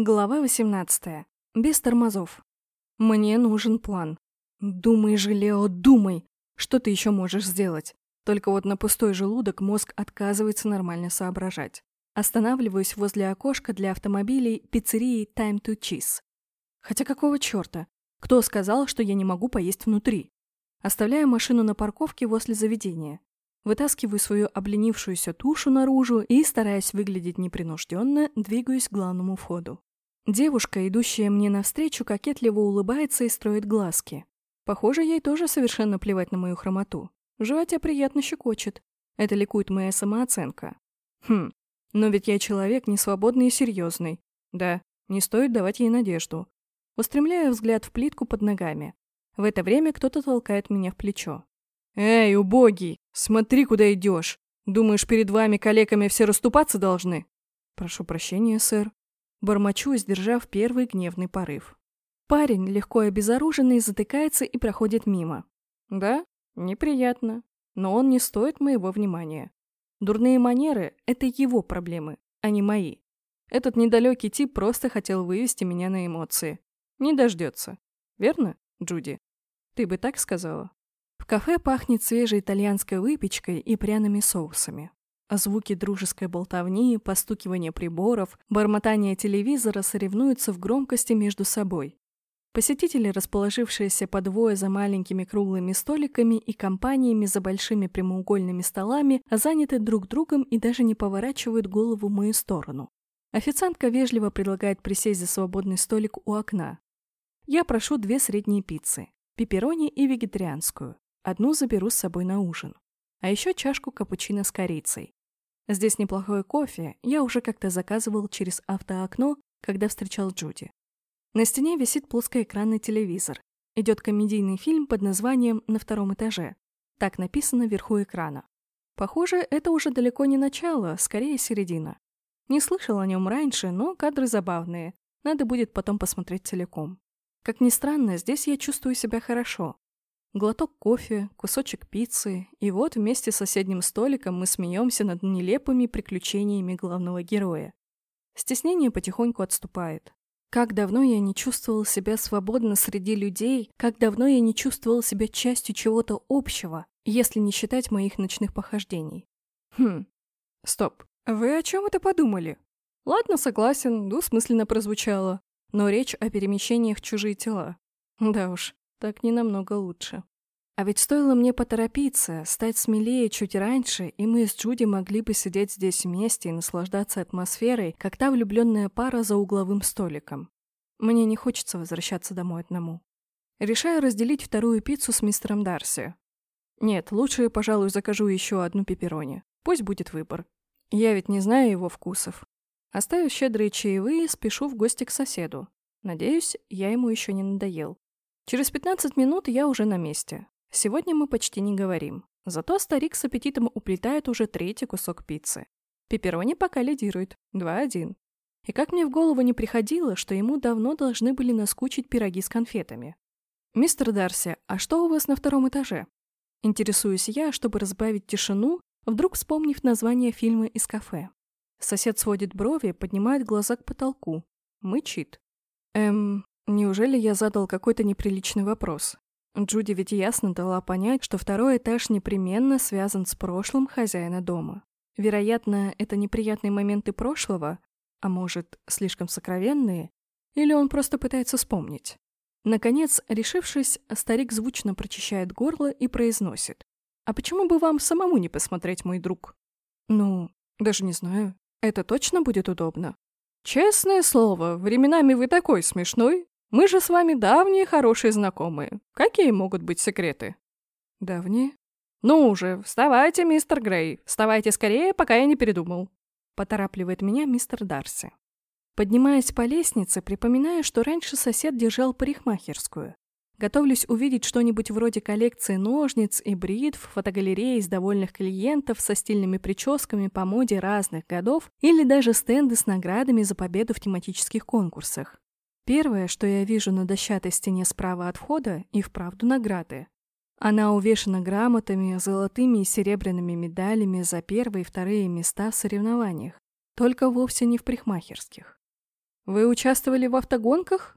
Глава 18. Без тормозов. Мне нужен план. Думай же, Лео, думай! Что ты еще можешь сделать? Только вот на пустой желудок мозг отказывается нормально соображать. Останавливаюсь возле окошка для автомобилей пиццерии Time to Cheese. Хотя какого черта? Кто сказал, что я не могу поесть внутри? Оставляю машину на парковке возле заведения. Вытаскиваю свою обленившуюся тушу наружу и, стараясь выглядеть непринужденно, двигаюсь к главному входу. Девушка, идущая мне навстречу, кокетливо улыбается и строит глазки. Похоже, ей тоже совершенно плевать на мою хромоту. В животе приятно щекочет. Это ликует моя самооценка. Хм, но ведь я человек не свободный и серьезный. Да, не стоит давать ей надежду. Устремляю взгляд в плитку под ногами. В это время кто-то толкает меня в плечо. «Эй, убогий, смотри, куда идешь. Думаешь, перед вами, коллегами, все расступаться должны?» «Прошу прощения, сэр», Бормочу, сдержав первый гневный порыв. Парень, легко обезоруженный, затыкается и проходит мимо. Да, неприятно, но он не стоит моего внимания. Дурные манеры – это его проблемы, а не мои. Этот недалекий тип просто хотел вывести меня на эмоции. Не дождется. Верно, Джуди? Ты бы так сказала? В кафе пахнет свежей итальянской выпечкой и пряными соусами. Звуки дружеской болтовни, постукивания приборов, бормотания телевизора соревнуются в громкости между собой. Посетители, расположившиеся по двое за маленькими круглыми столиками и компаниями за большими прямоугольными столами, заняты друг другом и даже не поворачивают голову в мою сторону. Официантка вежливо предлагает присесть за свободный столик у окна. Я прошу две средние пиццы, пепперони и вегетарианскую. Одну заберу с собой на ужин. А еще чашку капучино с корицей. Здесь неплохой кофе, я уже как-то заказывал через автоокно, когда встречал Джуди. На стене висит плоскоэкранный телевизор. Идет комедийный фильм под названием «На втором этаже». Так написано вверху экрана. Похоже, это уже далеко не начало, скорее середина. Не слышал о нем раньше, но кадры забавные. Надо будет потом посмотреть целиком. Как ни странно, здесь я чувствую себя хорошо. Глоток кофе, кусочек пиццы, и вот вместе с соседним столиком мы смеемся над нелепыми приключениями главного героя. Стеснение потихоньку отступает. Как давно я не чувствовал себя свободно среди людей, как давно я не чувствовал себя частью чего-то общего, если не считать моих ночных похождений. Хм, стоп, вы о чем это подумали? Ладно, согласен, двусмысленно прозвучало, но речь о перемещениях в чужие тела. Да уж, так не намного лучше. А ведь стоило мне поторопиться, стать смелее чуть раньше, и мы с Джуди могли бы сидеть здесь вместе и наслаждаться атмосферой, как та влюбленная пара за угловым столиком. Мне не хочется возвращаться домой одному. Решаю разделить вторую пиццу с мистером Дарси. Нет, лучше, пожалуй, закажу еще одну пепперони. Пусть будет выбор. Я ведь не знаю его вкусов. Оставив щедрые чаевые, спешу в гости к соседу. Надеюсь, я ему еще не надоел. Через 15 минут я уже на месте. Сегодня мы почти не говорим. Зато старик с аппетитом уплетает уже третий кусок пиццы. Пепперони пока лидирует. 2-1. И как мне в голову не приходило, что ему давно должны были наскучить пироги с конфетами. «Мистер Дарси, а что у вас на втором этаже?» Интересуюсь я, чтобы разбавить тишину, вдруг вспомнив название фильма из кафе. Сосед сводит брови, поднимает глаза к потолку. Мычит. Эм, Неужели я задал какой-то неприличный вопрос? Джуди ведь ясно дала понять, что второй этаж непременно связан с прошлым хозяина дома. Вероятно, это неприятные моменты прошлого, а может, слишком сокровенные, или он просто пытается вспомнить. Наконец, решившись, старик звучно прочищает горло и произносит. «А почему бы вам самому не посмотреть, мой друг?» «Ну, даже не знаю. Это точно будет удобно?» «Честное слово, временами вы такой смешной, мы же с вами давние хорошие знакомые. Какие могут быть секреты? Давние? Ну уже, вставайте, мистер Грей. Вставайте скорее, пока я не передумал. Поторапливает меня мистер Дарси. Поднимаясь по лестнице, припоминаю, что раньше сосед держал парикмахерскую. Готовлюсь увидеть что-нибудь вроде коллекции ножниц и бритв, фотогалереи из довольных клиентов со стильными прическами по моде разных годов или даже стенды с наградами за победу в тематических конкурсах. Первое, что я вижу на дощатой стене справа от входа, и вправду награды. Она увешана грамотами, золотыми и серебряными медалями за первые и вторые места в соревнованиях, только вовсе не в парикмахерских. Вы участвовали в автогонках?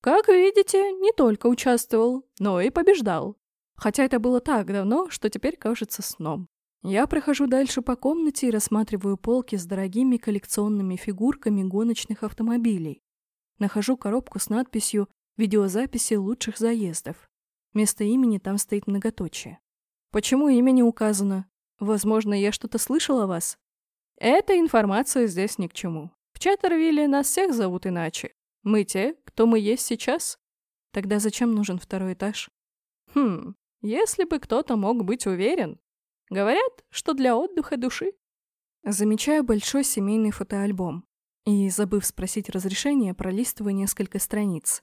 Как видите, не только участвовал, но и побеждал. Хотя это было так давно, что теперь кажется сном. Я прохожу дальше по комнате и рассматриваю полки с дорогими коллекционными фигурками гоночных автомобилей. Нахожу коробку с надписью «Видеозаписи лучших заездов». Вместо имени там стоит многоточие. Почему имя не указано? Возможно, я что-то слышал о вас? Эта информация здесь ни к чему. В Чаттервилле нас всех зовут иначе. Мы те, кто мы есть сейчас. Тогда зачем нужен второй этаж? Хм, если бы кто-то мог быть уверен. Говорят, что для отдыха души. Замечаю большой семейный фотоальбом. И, забыв спросить разрешения, пролистываю несколько страниц.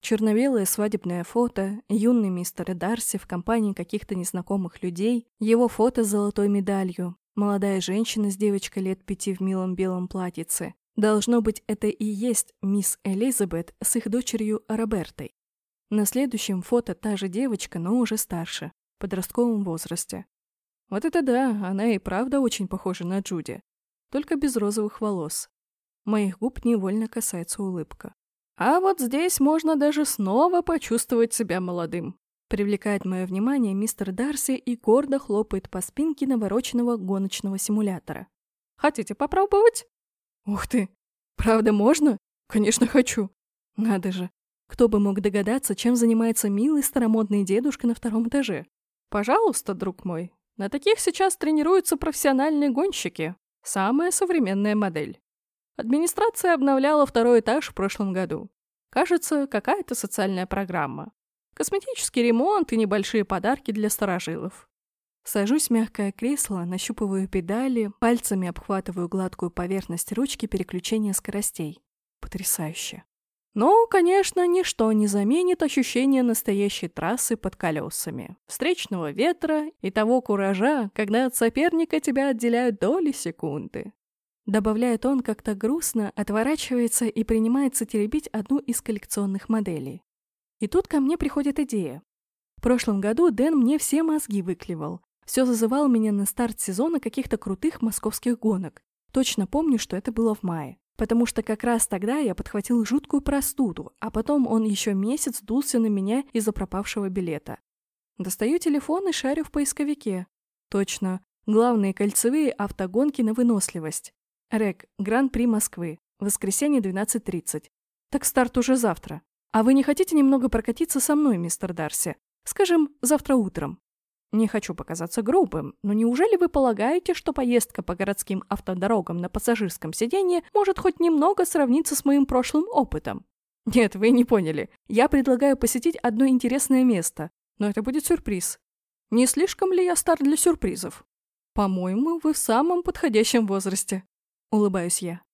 Черно-белое свадебное фото, юный мистер Дарси в компании каких-то незнакомых людей, его фото с золотой медалью, молодая женщина с девочкой лет пяти в милом белом платьице. Должно быть, это и есть мисс Элизабет с их дочерью Робертой. На следующем фото та же девочка, но уже старше, в подростковом возрасте. Вот это да, она и правда очень похожа на Джуди, только без розовых волос. Моих губ невольно касается улыбка. А вот здесь можно даже снова почувствовать себя молодым. Привлекает мое внимание мистер Дарси и гордо хлопает по спинке навороченного гоночного симулятора. Хотите попробовать? Ух ты! Правда можно? Конечно, хочу. Надо же. Кто бы мог догадаться, чем занимается милый старомодный дедушка на втором этаже? Пожалуйста, друг мой. На таких сейчас тренируются профессиональные гонщики. Самая современная модель. Администрация обновляла второй этаж в прошлом году. Кажется, какая-то социальная программа. Косметический ремонт и небольшие подарки для старожилов. Сажусь в мягкое кресло, нащупываю педали, пальцами обхватываю гладкую поверхность ручки переключения скоростей. Потрясающе. Но, конечно, ничто не заменит ощущение настоящей трассы под колесами, встречного ветра и того куража, когда от соперника тебя отделяют доли секунды. Добавляет он как-то грустно, отворачивается и принимается теребить одну из коллекционных моделей. И тут ко мне приходит идея. В прошлом году Дэн мне все мозги выклевал. Все зазывал меня на старт сезона каких-то крутых московских гонок. Точно помню, что это было в мае. Потому что как раз тогда я подхватил жуткую простуду, а потом он еще месяц дулся на меня из-за пропавшего билета. Достаю телефон и шарю в поисковике. Точно. Главные кольцевые автогонки на выносливость. Рек, Гран-при Москвы. Воскресенье 12.30. Так старт уже завтра. А вы не хотите немного прокатиться со мной, мистер Дарси? Скажем, завтра утром. Не хочу показаться грубым, но неужели вы полагаете, что поездка по городским автодорогам на пассажирском сиденье может хоть немного сравниться с моим прошлым опытом? Нет, вы не поняли. Я предлагаю посетить одно интересное место, но это будет сюрприз. Не слишком ли я стар для сюрпризов? По-моему, вы в самом подходящем возрасте. Улыбаюсь я.